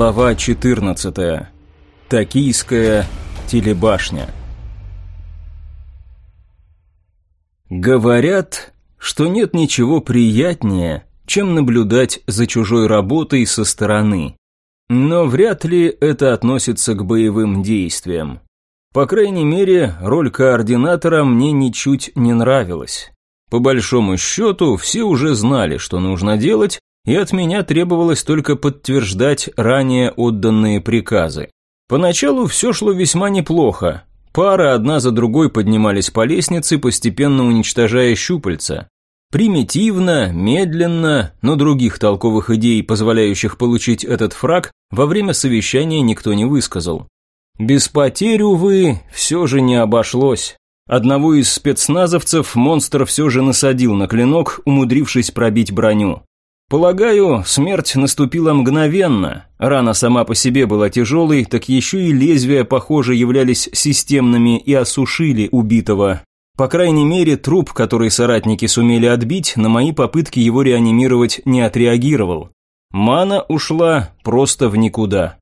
Глава 14. Токийская телебашня. Говорят, что нет ничего приятнее, чем наблюдать за чужой работой со стороны. Но вряд ли это относится к боевым действиям. По крайней мере, роль координатора мне ничуть не нравилась. По большому счету, все уже знали, что нужно делать, и от меня требовалось только подтверждать ранее отданные приказы. Поначалу все шло весьма неплохо. Пары одна за другой поднимались по лестнице, постепенно уничтожая щупальца. Примитивно, медленно, но других толковых идей, позволяющих получить этот фраг, во время совещания никто не высказал. Без потерь, увы, все же не обошлось. Одного из спецназовцев монстр все же насадил на клинок, умудрившись пробить броню. Полагаю, смерть наступила мгновенно. Рана сама по себе была тяжелой, так еще и лезвия, похоже, являлись системными и осушили убитого. По крайней мере, труп, который соратники сумели отбить, на мои попытки его реанимировать не отреагировал. Мана ушла просто в никуда.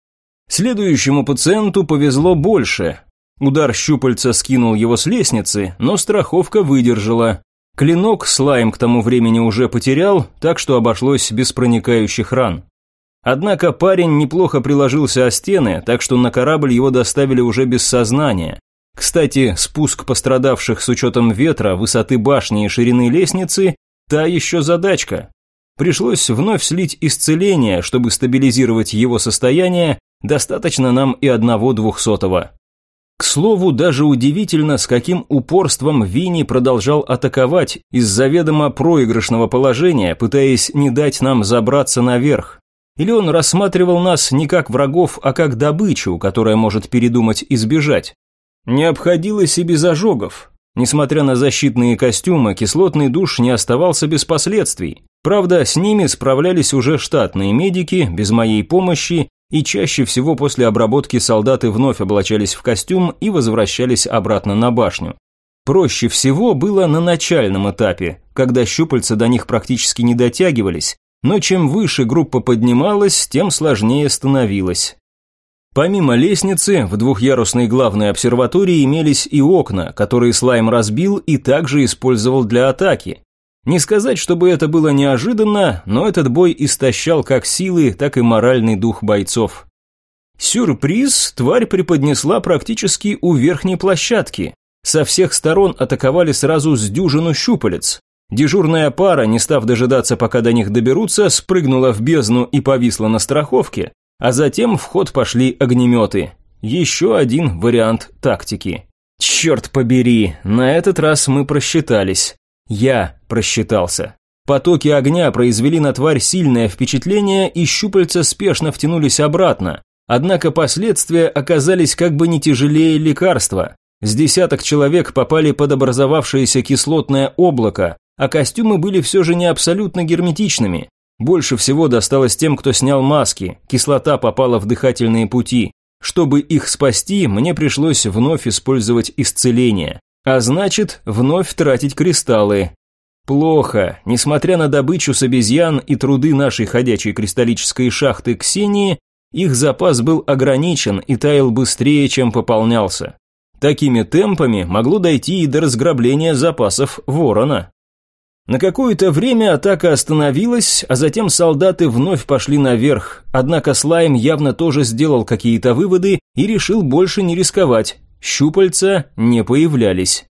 Следующему пациенту повезло больше. Удар щупальца скинул его с лестницы, но страховка выдержала. Клинок слайм к тому времени уже потерял, так что обошлось без проникающих ран. Однако парень неплохо приложился о стены, так что на корабль его доставили уже без сознания. Кстати, спуск пострадавших с учетом ветра, высоты башни и ширины лестницы – та еще задачка. Пришлось вновь слить исцеление, чтобы стабилизировать его состояние, Достаточно нам и одного двухсотого. К слову, даже удивительно, с каким упорством Винни продолжал атаковать из заведомо проигрышного положения, пытаясь не дать нам забраться наверх. Или он рассматривал нас не как врагов, а как добычу, которая может передумать и сбежать. Не обходилось и без ожогов. Несмотря на защитные костюмы, кислотный душ не оставался без последствий. Правда, с ними справлялись уже штатные медики, без моей помощи, и чаще всего после обработки солдаты вновь облачались в костюм и возвращались обратно на башню. Проще всего было на начальном этапе, когда щупальца до них практически не дотягивались, но чем выше группа поднималась, тем сложнее становилось. Помимо лестницы, в двухъярусной главной обсерватории имелись и окна, которые слайм разбил и также использовал для атаки. Не сказать, чтобы это было неожиданно, но этот бой истощал как силы, так и моральный дух бойцов. Сюрприз тварь преподнесла практически у верхней площадки. Со всех сторон атаковали сразу с дюжину щупалец. Дежурная пара, не став дожидаться, пока до них доберутся, спрыгнула в бездну и повисла на страховке, а затем в ход пошли огнеметы. Еще один вариант тактики. Черт побери, на этот раз мы просчитались. Я просчитался. Потоки огня произвели на тварь сильное впечатление, и щупальца спешно втянулись обратно. Однако последствия оказались как бы не тяжелее лекарства. С десяток человек попали под образовавшееся кислотное облако, а костюмы были все же не абсолютно герметичными. Больше всего досталось тем, кто снял маски, кислота попала в дыхательные пути. Чтобы их спасти, мне пришлось вновь использовать исцеление. А значит, вновь тратить кристаллы. Плохо. Несмотря на добычу с обезьян и труды нашей ходячей кристаллической шахты Ксении, их запас был ограничен и таял быстрее, чем пополнялся. Такими темпами могло дойти и до разграбления запасов ворона. На какое-то время атака остановилась, а затем солдаты вновь пошли наверх, однако Слайм явно тоже сделал какие-то выводы и решил больше не рисковать. Щупальца не появлялись.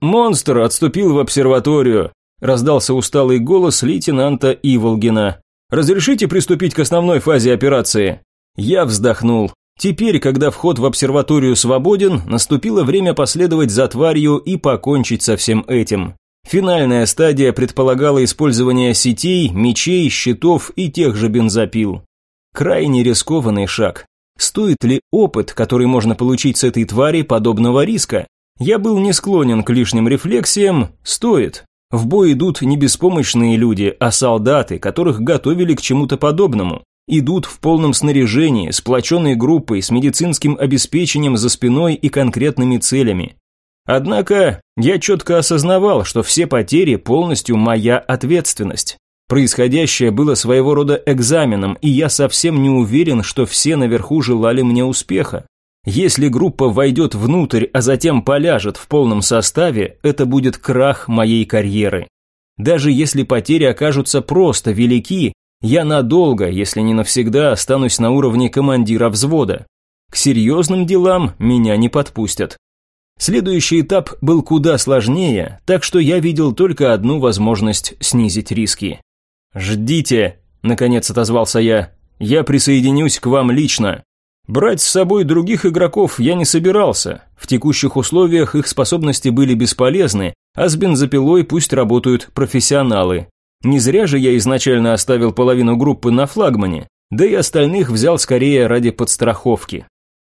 «Монстр отступил в обсерваторию», – раздался усталый голос лейтенанта Иволгина. «Разрешите приступить к основной фазе операции?» Я вздохнул. Теперь, когда вход в обсерваторию свободен, наступило время последовать за тварью и покончить со всем этим. Финальная стадия предполагала использование сетей, мечей, щитов и тех же бензопил. Крайне рискованный шаг. Стоит ли опыт, который можно получить с этой твари, подобного риска? Я был не склонен к лишним рефлексиям, стоит. В бой идут не беспомощные люди, а солдаты, которых готовили к чему-то подобному. Идут в полном снаряжении, сплоченной группой, с медицинским обеспечением за спиной и конкретными целями. Однако я четко осознавал, что все потери полностью моя ответственность. Происходящее было своего рода экзаменом, и я совсем не уверен, что все наверху желали мне успеха. Если группа войдет внутрь, а затем поляжет в полном составе, это будет крах моей карьеры. Даже если потери окажутся просто велики, я надолго, если не навсегда, останусь на уровне командира взвода. К серьезным делам меня не подпустят. Следующий этап был куда сложнее, так что я видел только одну возможность снизить риски. «Ждите», – наконец отозвался я. «Я присоединюсь к вам лично». Брать с собой других игроков я не собирался. В текущих условиях их способности были бесполезны, а с бензопилой пусть работают профессионалы. Не зря же я изначально оставил половину группы на флагмане, да и остальных взял скорее ради подстраховки.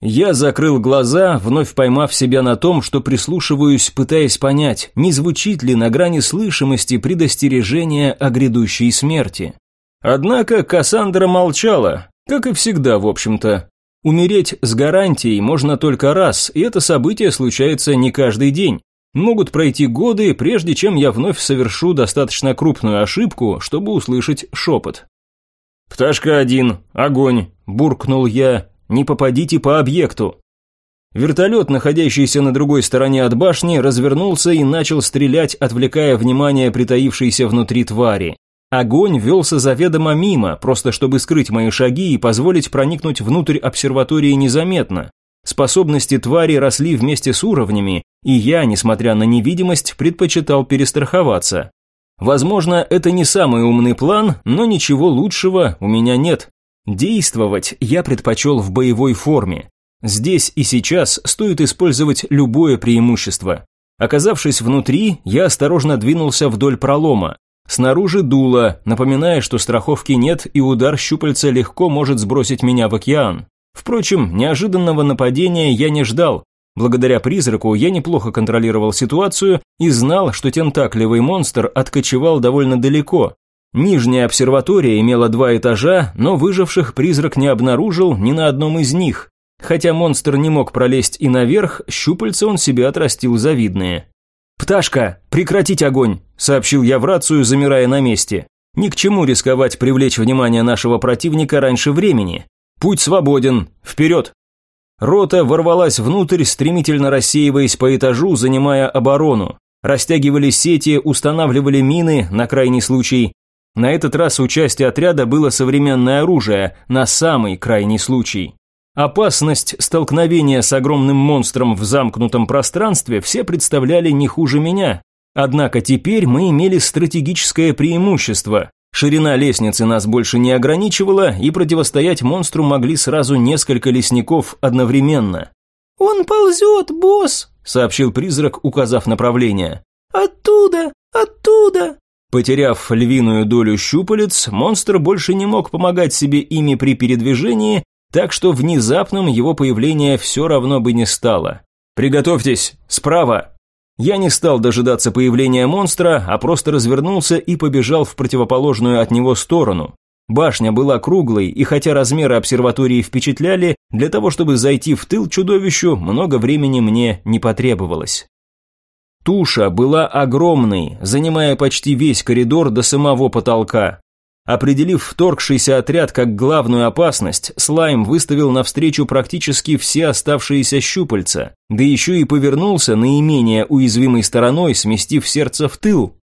Я закрыл глаза, вновь поймав себя на том, что прислушиваюсь, пытаясь понять, не звучит ли на грани слышимости предостережение о грядущей смерти. Однако Кассандра молчала, как и всегда, в общем-то. Умереть с гарантией можно только раз, и это событие случается не каждый день. Могут пройти годы, прежде чем я вновь совершу достаточно крупную ошибку, чтобы услышать шепот. «Пташка один, огонь!» – буркнул я, не попадите по объекту. Вертолет, находящийся на другой стороне от башни, развернулся и начал стрелять, отвлекая внимание притаившейся внутри твари. Огонь велся заведомо мимо, просто чтобы скрыть мои шаги и позволить проникнуть внутрь обсерватории незаметно. Способности твари росли вместе с уровнями, и я, несмотря на невидимость, предпочитал перестраховаться. Возможно, это не самый умный план, но ничего лучшего у меня нет. Действовать я предпочел в боевой форме. Здесь и сейчас стоит использовать любое преимущество. Оказавшись внутри, я осторожно двинулся вдоль пролома. Снаружи дуло, напоминая, что страховки нет и удар щупальца легко может сбросить меня в океан. Впрочем, неожиданного нападения я не ждал. Благодаря призраку я неплохо контролировал ситуацию и знал, что тентакливый монстр откочевал довольно далеко, Нижняя обсерватория имела два этажа, но выживших призрак не обнаружил ни на одном из них. Хотя монстр не мог пролезть и наверх, щупальца он себе отрастил завидные. «Пташка, прекратить огонь!» – сообщил я в рацию, замирая на месте. «Ни к чему рисковать привлечь внимание нашего противника раньше времени. Путь свободен. Вперед!» Рота ворвалась внутрь, стремительно рассеиваясь по этажу, занимая оборону. Растягивали сети, устанавливали мины, на крайний случай, на этот раз у части отряда было современное оружие, на самый крайний случай. Опасность столкновения с огромным монстром в замкнутом пространстве все представляли не хуже меня. Однако теперь мы имели стратегическое преимущество. Ширина лестницы нас больше не ограничивала, и противостоять монстру могли сразу несколько лесников одновременно. «Он ползет, босс!» – сообщил призрак, указав направление. «Оттуда! Оттуда!» Потеряв львиную долю щупалец, монстр больше не мог помогать себе ими при передвижении, так что внезапным его появление все равно бы не стало. «Приготовьтесь! Справа!» Я не стал дожидаться появления монстра, а просто развернулся и побежал в противоположную от него сторону. Башня была круглой, и хотя размеры обсерватории впечатляли, для того, чтобы зайти в тыл чудовищу, много времени мне не потребовалось. Туша была огромной, занимая почти весь коридор до самого потолка. Определив вторгшийся отряд как главную опасность, Слайм выставил навстречу практически все оставшиеся щупальца, да еще и повернулся наименее уязвимой стороной, сместив сердце в тыл.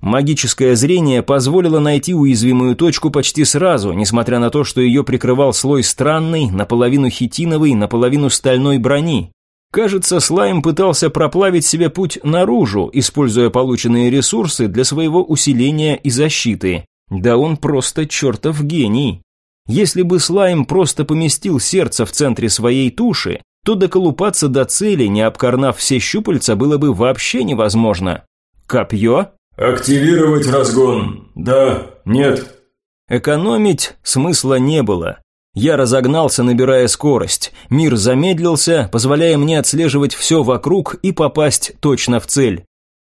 Магическое зрение позволило найти уязвимую точку почти сразу, несмотря на то, что ее прикрывал слой странной, наполовину хитиновой, наполовину стальной брони. Кажется, слайм пытался проплавить себе путь наружу, используя полученные ресурсы для своего усиления и защиты. Да он просто чертов гений. Если бы слайм просто поместил сердце в центре своей туши, то доколупаться до цели, не обкорнав все щупальца, было бы вообще невозможно. Копье? «Активировать разгон. Да, нет». Экономить смысла не было. Я разогнался, набирая скорость. Мир замедлился, позволяя мне отслеживать все вокруг и попасть точно в цель.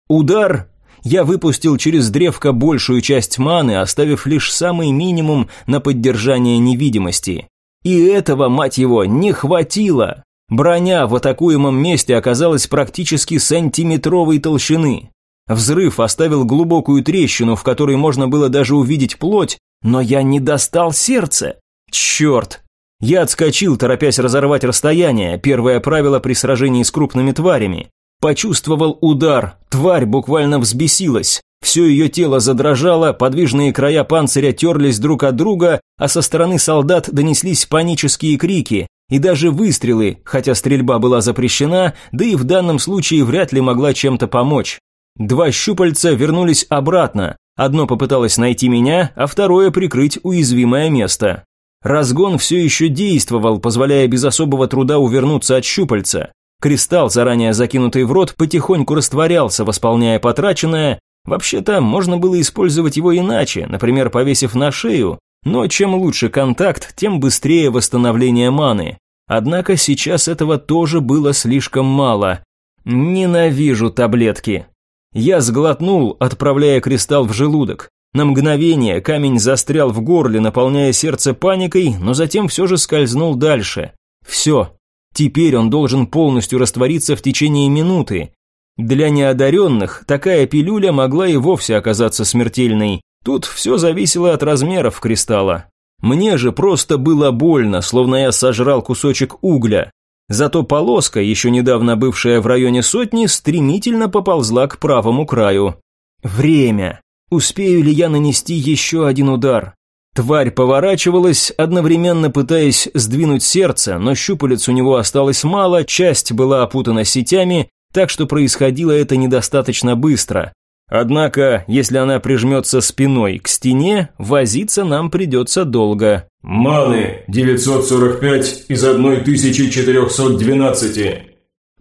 Удар! Я выпустил через древко большую часть маны, оставив лишь самый минимум на поддержание невидимости. И этого, мать его, не хватило. Броня в атакуемом месте оказалась практически сантиметровой толщины. Взрыв оставил глубокую трещину, в которой можно было даже увидеть плоть, но я не достал сердце. Черт! Я отскочил, торопясь разорвать расстояние, первое правило при сражении с крупными тварями. Почувствовал удар, тварь буквально взбесилась. Все ее тело задрожало, подвижные края панциря терлись друг от друга, а со стороны солдат донеслись панические крики, и даже выстрелы, хотя стрельба была запрещена, да и в данном случае вряд ли могла чем-то помочь. Два щупальца вернулись обратно, одно попыталось найти меня, а второе прикрыть уязвимое место. Разгон все еще действовал, позволяя без особого труда увернуться от щупальца. Кристалл, заранее закинутый в рот, потихоньку растворялся, восполняя потраченное. Вообще-то, можно было использовать его иначе, например, повесив на шею, но чем лучше контакт, тем быстрее восстановление маны. Однако сейчас этого тоже было слишком мало. Ненавижу таблетки. Я сглотнул, отправляя кристалл в желудок. На мгновение камень застрял в горле, наполняя сердце паникой, но затем все же скользнул дальше. Все. Теперь он должен полностью раствориться в течение минуты. Для неодаренных такая пилюля могла и вовсе оказаться смертельной. Тут все зависело от размеров кристалла. Мне же просто было больно, словно я сожрал кусочек угля. Зато полоска, еще недавно бывшая в районе сотни, стремительно поползла к правому краю. Время. Успею ли я нанести еще один удар? Тварь поворачивалась, одновременно пытаясь сдвинуть сердце, но щупалец у него осталось мало, часть была опутана сетями, так что происходило это недостаточно быстро. Однако, если она прижмется спиной к стене, возиться нам придется долго. Маны 945 из 1412.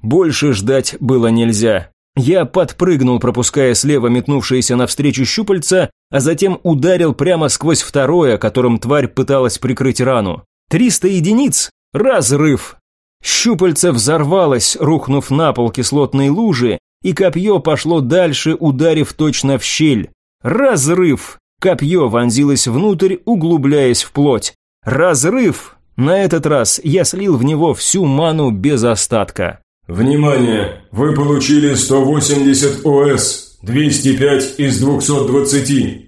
Больше ждать было нельзя. Я подпрыгнул, пропуская слева метнувшееся навстречу щупальца, а затем ударил прямо сквозь второе, которым тварь пыталась прикрыть рану. Триста единиц! Разрыв! Щупальце взорвалось, рухнув на пол кислотной лужи, и копье пошло дальше, ударив точно в щель. Разрыв! Копье вонзилось внутрь, углубляясь в плоть. Разрыв! На этот раз я слил в него всю ману без остатка. Внимание! Вы получили 180 ОС, 205 из 220.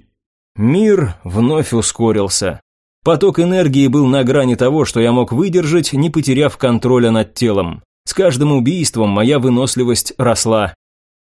Мир вновь ускорился. Поток энергии был на грани того, что я мог выдержать, не потеряв контроля над телом. С каждым убийством моя выносливость росла.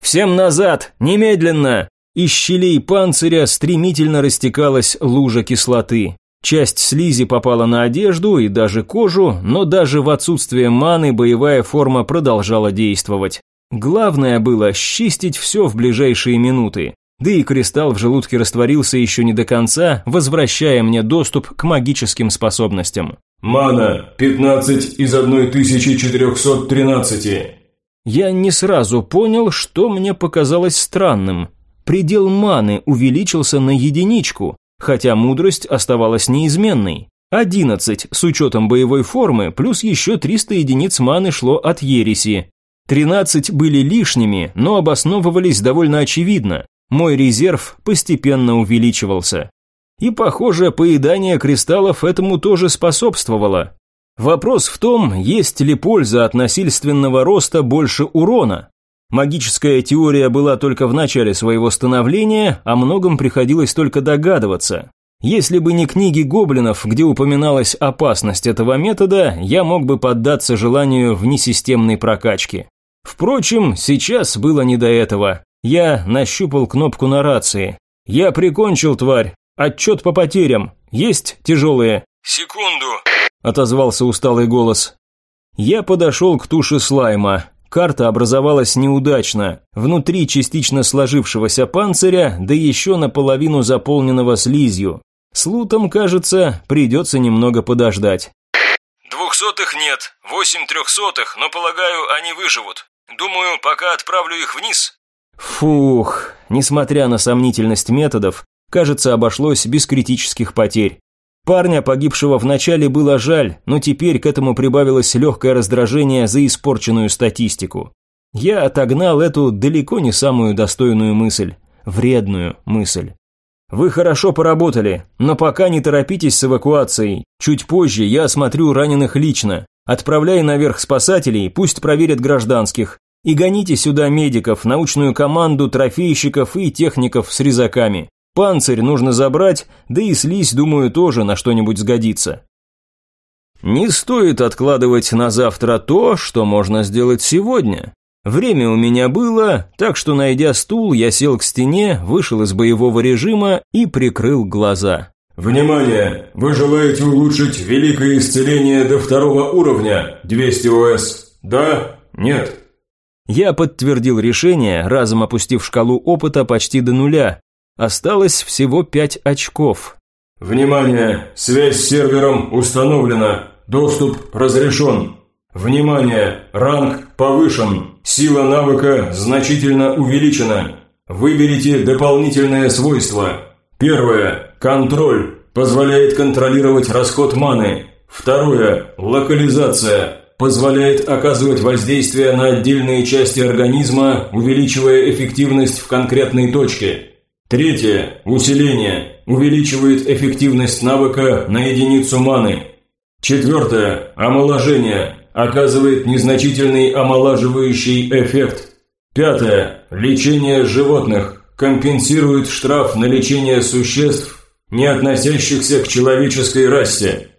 «Всем назад! Немедленно!» Из щелей панциря стремительно растекалась лужа кислоты. Часть слизи попала на одежду и даже кожу, но даже в отсутствие маны боевая форма продолжала действовать. Главное было счистить все в ближайшие минуты. Да и кристалл в желудке растворился еще не до конца, возвращая мне доступ к магическим способностям. Мана 15 из 1413. Я не сразу понял, что мне показалось странным. Предел маны увеличился на единичку, хотя мудрость оставалась неизменной. 11 с учетом боевой формы, плюс еще 300 единиц маны шло от ереси. 13 были лишними, но обосновывались довольно очевидно. Мой резерв постепенно увеличивался. И, похоже, поедание кристаллов этому тоже способствовало. Вопрос в том, есть ли польза от насильственного роста больше урона. Магическая теория была только в начале своего становления, о многом приходилось только догадываться. Если бы не книги гоблинов, где упоминалась опасность этого метода, я мог бы поддаться желанию внесистемной прокачки. Впрочем, сейчас было не до этого. Я нащупал кнопку на рации. «Я прикончил тварь. Отчет по потерям. Есть тяжелые?» «Секунду», – отозвался усталый голос. Я подошел к туше слайма. Карта образовалась неудачно, внутри частично сложившегося панциря, да еще наполовину заполненного слизью. С лутом, кажется, придется немного подождать. «Двухсотых нет, восемь трехсотых, но, полагаю, они выживут. Думаю, пока отправлю их вниз». Фух, несмотря на сомнительность методов, кажется, обошлось без критических потерь. Парня, погибшего в начале, было жаль, но теперь к этому прибавилось легкое раздражение за испорченную статистику. Я отогнал эту далеко не самую достойную мысль, вредную мысль. Вы хорошо поработали, но пока не торопитесь с эвакуацией. Чуть позже я осмотрю раненых лично. Отправляй наверх спасателей, пусть проверят гражданских. И гоните сюда медиков, научную команду, трофейщиков и техников с резаками. Панцирь нужно забрать, да и слизь, думаю, тоже на что-нибудь сгодится. Не стоит откладывать на завтра то, что можно сделать сегодня. Время у меня было, так что, найдя стул, я сел к стене, вышел из боевого режима и прикрыл глаза. Внимание! Вы желаете улучшить великое исцеление до второго уровня, 200 ОС? Да? Нет? Я подтвердил решение, разом опустив шкалу опыта почти до нуля. Осталось всего 5 очков. Внимание! Связь с сервером установлена. Доступ разрешен. Внимание! Ранг повышен. Сила навыка значительно увеличена. Выберите дополнительное свойство. Первое. Контроль. Позволяет контролировать расход маны. Второе. Локализация. Позволяет оказывать воздействие на отдельные части организма, увеличивая эффективность в конкретной точке. Третье. Усиление. Увеличивает эффективность навыка на единицу маны. Четвертое. Омоложение. Оказывает незначительный омолаживающий эффект. Пятое. Лечение животных. Компенсирует штраф на лечение существ, не относящихся к человеческой расе.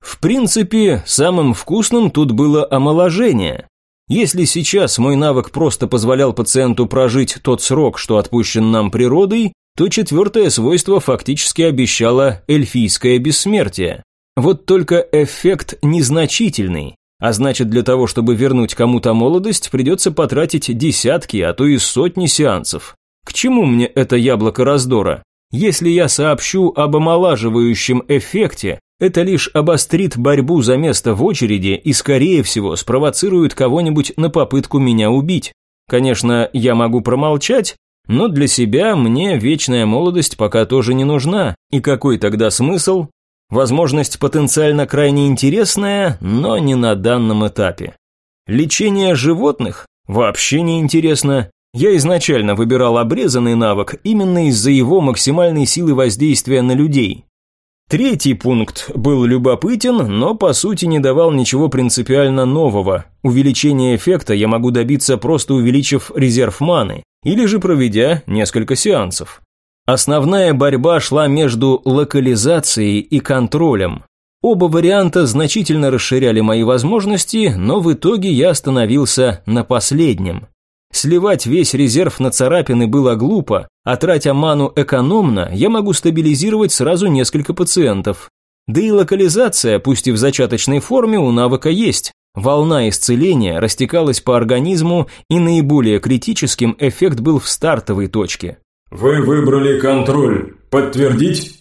В принципе, самым вкусным тут было омоложение. Если сейчас мой навык просто позволял пациенту прожить тот срок, что отпущен нам природой, то четвертое свойство фактически обещало эльфийское бессмертие. Вот только эффект незначительный, а значит для того, чтобы вернуть кому-то молодость, придется потратить десятки, а то и сотни сеансов. К чему мне это яблоко раздора? Если я сообщу об омолаживающем эффекте, это лишь обострит борьбу за место в очереди и, скорее всего, спровоцирует кого-нибудь на попытку меня убить. Конечно, я могу промолчать, но для себя мне вечная молодость пока тоже не нужна. И какой тогда смысл? Возможность потенциально крайне интересная, но не на данном этапе. Лечение животных? Вообще не интересно. Я изначально выбирал обрезанный навык именно из-за его максимальной силы воздействия на людей. Третий пункт был любопытен, но по сути не давал ничего принципиально нового. Увеличение эффекта я могу добиться просто увеличив резерв маны, или же проведя несколько сеансов. Основная борьба шла между локализацией и контролем. Оба варианта значительно расширяли мои возможности, но в итоге я остановился на последнем. Сливать весь резерв на царапины было глупо, а тратя ману экономно, я могу стабилизировать сразу несколько пациентов. Да и локализация, пусть и в зачаточной форме, у навыка есть. Волна исцеления растекалась по организму, и наиболее критическим эффект был в стартовой точке. «Вы выбрали контроль. Подтвердить?»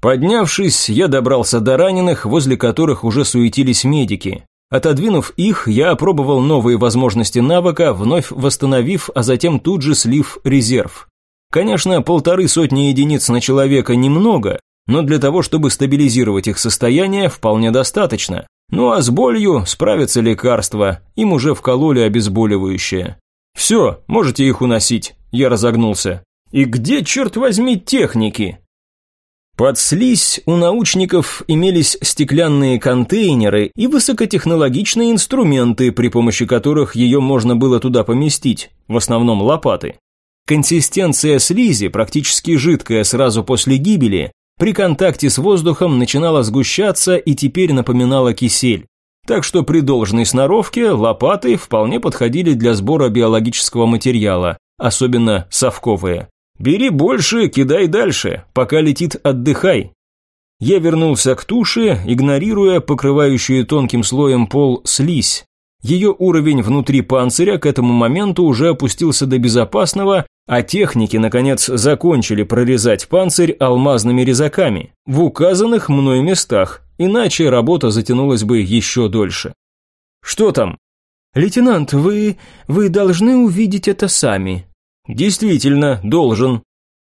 Поднявшись, я добрался до раненых, возле которых уже суетились медики. Отодвинув их, я опробовал новые возможности навыка, вновь восстановив, а затем тут же слив резерв. Конечно, полторы сотни единиц на человека немного, но для того, чтобы стабилизировать их состояние, вполне достаточно. Ну а с болью справятся лекарства, им уже вкололи обезболивающее. «Все, можете их уносить», – я разогнулся. «И где, черт возьми, техники?» Под слизь у научников имелись стеклянные контейнеры и высокотехнологичные инструменты, при помощи которых ее можно было туда поместить, в основном лопаты. Консистенция слизи, практически жидкая сразу после гибели, при контакте с воздухом начинала сгущаться и теперь напоминала кисель. Так что при должной сноровке лопаты вполне подходили для сбора биологического материала, особенно совковые. Бери больше, кидай дальше, пока летит отдыхай. Я вернулся к туше, игнорируя покрывающую тонким слоем пол слизь. Ее уровень внутри панциря к этому моменту уже опустился до безопасного, а техники, наконец, закончили прорезать панцирь алмазными резаками в указанных мной местах, иначе работа затянулась бы еще дольше. «Что там?» «Лейтенант, вы... вы должны увидеть это сами», Действительно, должен.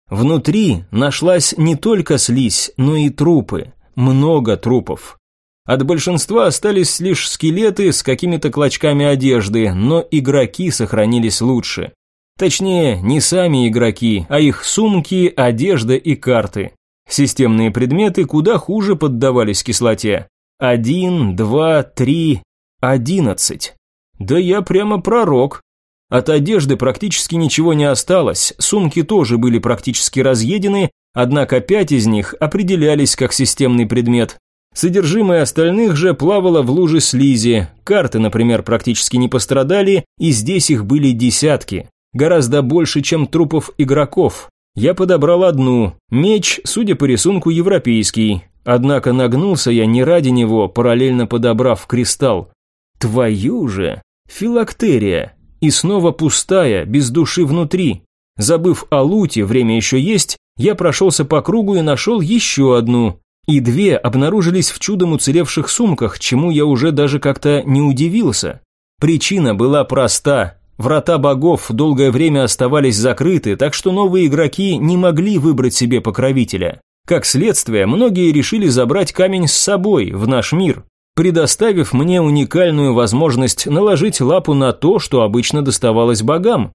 Внутри нашлась не только слизь, но и трупы. Много трупов. От большинства остались лишь скелеты с какими-то клочками одежды, но игроки сохранились лучше. Точнее, не сами игроки, а их сумки, одежда и карты. Системные предметы куда хуже поддавались кислоте. Один, два, три, одиннадцать. Да я прямо пророк. От одежды практически ничего не осталось, сумки тоже были практически разъедены, однако пять из них определялись как системный предмет. Содержимое остальных же плавало в луже слизи, карты, например, практически не пострадали, и здесь их были десятки, гораздо больше, чем трупов игроков. Я подобрал одну, меч, судя по рисунку, европейский, однако нагнулся я не ради него, параллельно подобрав кристалл. Твою же! Филактерия! И снова пустая, без души внутри. Забыв о луте, время еще есть, я прошелся по кругу и нашел еще одну. И две обнаружились в чудом уцелевших сумках, чему я уже даже как-то не удивился. Причина была проста. Врата богов долгое время оставались закрыты, так что новые игроки не могли выбрать себе покровителя. Как следствие, многие решили забрать камень с собой в наш мир предоставив мне уникальную возможность наложить лапу на то, что обычно доставалось богам.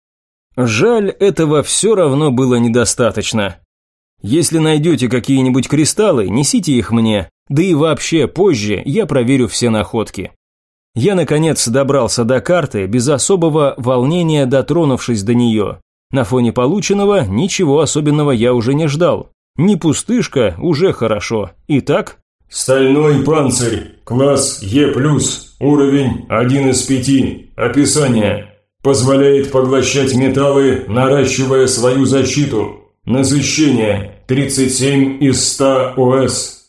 Жаль, этого все равно было недостаточно. Если найдете какие-нибудь кристаллы, несите их мне, да и вообще позже я проверю все находки. Я, наконец, добрался до карты, без особого волнения дотронувшись до нее. На фоне полученного ничего особенного я уже не ждал. Не пустышка, уже хорошо. Итак, Стальной панцирь, класс Е+, уровень 1 из 5. Описание. Позволяет поглощать металлы, наращивая свою защиту. Насыщение 37 из 100 ОС.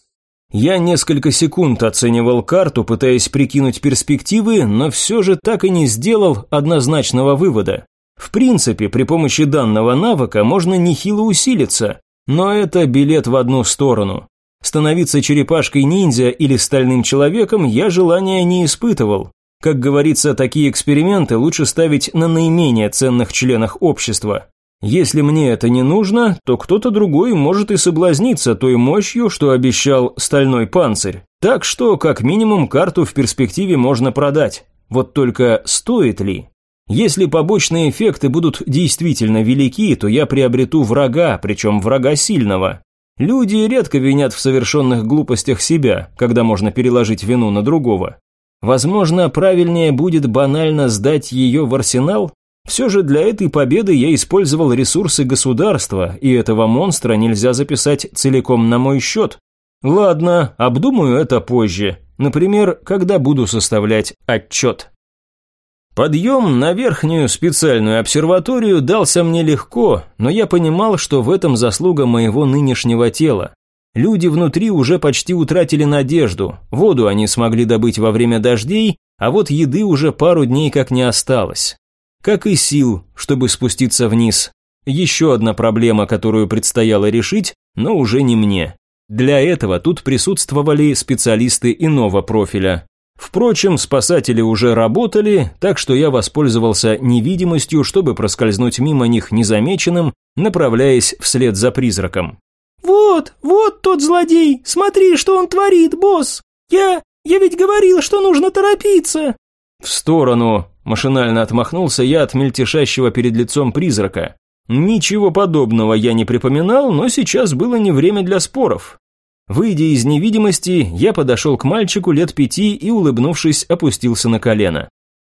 Я несколько секунд оценивал карту, пытаясь прикинуть перспективы, но все же так и не сделал однозначного вывода. В принципе, при помощи данного навыка можно нехило усилиться, но это билет в одну сторону. Становиться черепашкой-ниндзя или стальным человеком я желания не испытывал. Как говорится, такие эксперименты лучше ставить на наименее ценных членах общества. Если мне это не нужно, то кто-то другой может и соблазниться той мощью, что обещал стальной панцирь. Так что, как минимум, карту в перспективе можно продать. Вот только стоит ли? Если побочные эффекты будут действительно велики, то я приобрету врага, причем врага сильного. Люди редко винят в совершенных глупостях себя, когда можно переложить вину на другого. Возможно, правильнее будет банально сдать ее в арсенал? Все же для этой победы я использовал ресурсы государства, и этого монстра нельзя записать целиком на мой счет. Ладно, обдумаю это позже. Например, когда буду составлять отчет. Подъем на верхнюю специальную обсерваторию дался мне легко, но я понимал, что в этом заслуга моего нынешнего тела. Люди внутри уже почти утратили надежду, воду они смогли добыть во время дождей, а вот еды уже пару дней как не осталось. Как и сил, чтобы спуститься вниз. Еще одна проблема, которую предстояло решить, но уже не мне. Для этого тут присутствовали специалисты иного профиля. Впрочем, спасатели уже работали, так что я воспользовался невидимостью, чтобы проскользнуть мимо них незамеченным, направляясь вслед за призраком. «Вот, вот тот злодей! Смотри, что он творит, босс! Я... я ведь говорил, что нужно торопиться!» «В сторону!» – машинально отмахнулся я от мельтешащего перед лицом призрака. Ничего подобного я не припоминал, но сейчас было не время для споров. Выйдя из невидимости, я подошел к мальчику лет пяти и, улыбнувшись, опустился на колено.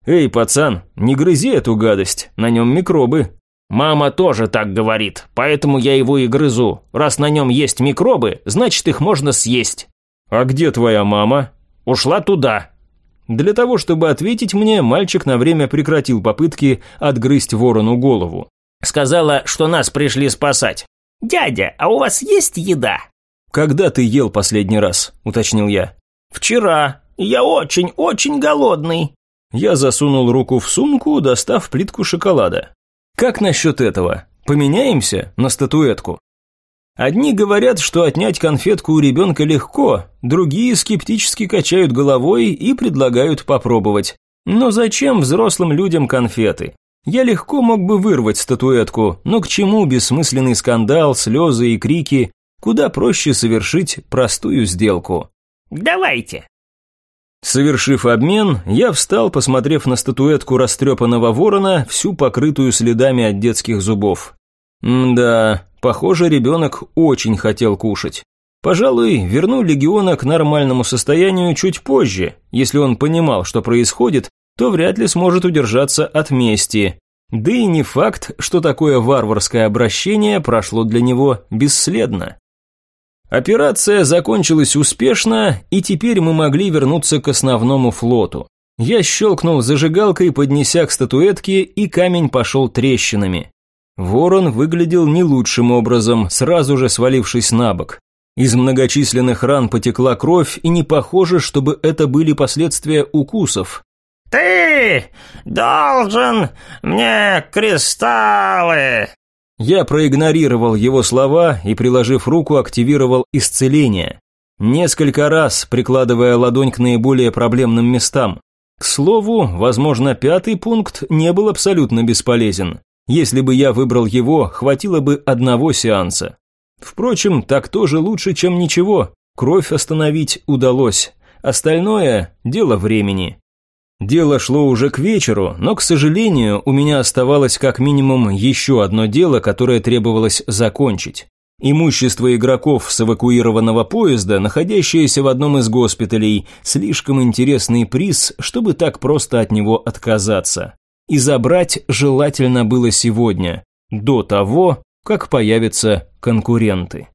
«Эй, пацан, не грызи эту гадость, на нем микробы». «Мама тоже так говорит, поэтому я его и грызу. Раз на нем есть микробы, значит их можно съесть». «А где твоя мама?» «Ушла туда». Для того, чтобы ответить мне, мальчик на время прекратил попытки отгрызть ворону голову. «Сказала, что нас пришли спасать». «Дядя, а у вас есть еда?» «Когда ты ел последний раз?» – уточнил я. «Вчера. Я очень-очень голодный». Я засунул руку в сумку, достав плитку шоколада. «Как насчет этого? Поменяемся на статуэтку?» Одни говорят, что отнять конфетку у ребенка легко, другие скептически качают головой и предлагают попробовать. Но зачем взрослым людям конфеты? Я легко мог бы вырвать статуэтку, но к чему бессмысленный скандал, слезы и крики? Куда проще совершить простую сделку. «Давайте!» Совершив обмен, я встал, посмотрев на статуэтку растрепанного ворона, всю покрытую следами от детских зубов. да, похоже, ребенок очень хотел кушать. Пожалуй, верну легиона к нормальному состоянию чуть позже. Если он понимал, что происходит, то вряд ли сможет удержаться от мести. Да и не факт, что такое варварское обращение прошло для него бесследно. Операция закончилась успешно, и теперь мы могли вернуться к основному флоту. Я щелкнул зажигалкой, поднеся к статуэтке, и камень пошел трещинами. Ворон выглядел не лучшим образом, сразу же свалившись на бок. Из многочисленных ран потекла кровь, и не похоже, чтобы это были последствия укусов. «Ты должен мне кристаллы!» Я проигнорировал его слова и, приложив руку, активировал исцеление. Несколько раз прикладывая ладонь к наиболее проблемным местам. К слову, возможно, пятый пункт не был абсолютно бесполезен. Если бы я выбрал его, хватило бы одного сеанса. Впрочем, так тоже лучше, чем ничего. Кровь остановить удалось. Остальное – дело времени. Дело шло уже к вечеру, но, к сожалению, у меня оставалось как минимум еще одно дело, которое требовалось закончить. Имущество игроков с эвакуированного поезда, находящееся в одном из госпиталей, слишком интересный приз, чтобы так просто от него отказаться. И забрать желательно было сегодня, до того, как появятся конкуренты.